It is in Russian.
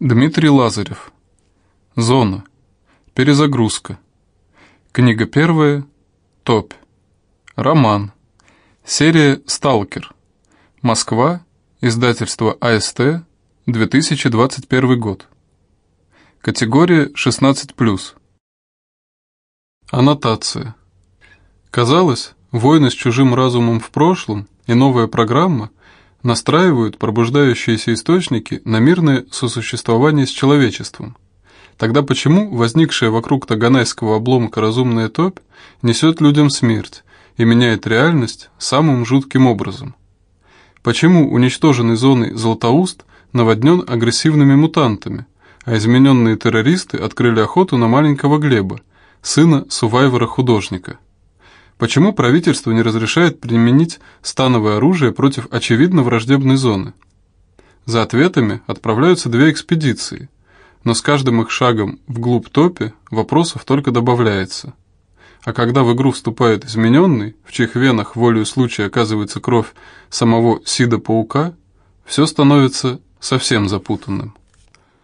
Дмитрий Лазарев. Зона. Перезагрузка. Книга первая. Топь. Роман. Серия «Сталкер». Москва. Издательство АСТ. 2021 год. Категория 16+. Аннотация. Казалось, войны с чужим разумом в прошлом и новая программа настраивают пробуждающиеся источники на мирное сосуществование с человечеством. Тогда почему возникшая вокруг Таганайского обломка разумная топь несет людям смерть и меняет реальность самым жутким образом? Почему уничтоженный зоной Златоуст наводнен агрессивными мутантами, а измененные террористы открыли охоту на маленького Глеба, сына сувайвера-художника? Почему правительство не разрешает применить становое оружие против очевидно враждебной зоны? За ответами отправляются две экспедиции, но с каждым их шагом вглубь топи вопросов только добавляется. А когда в игру вступает измененный, в чьих венах волею случая оказывается кровь самого Сида-паука, все становится совсем запутанным.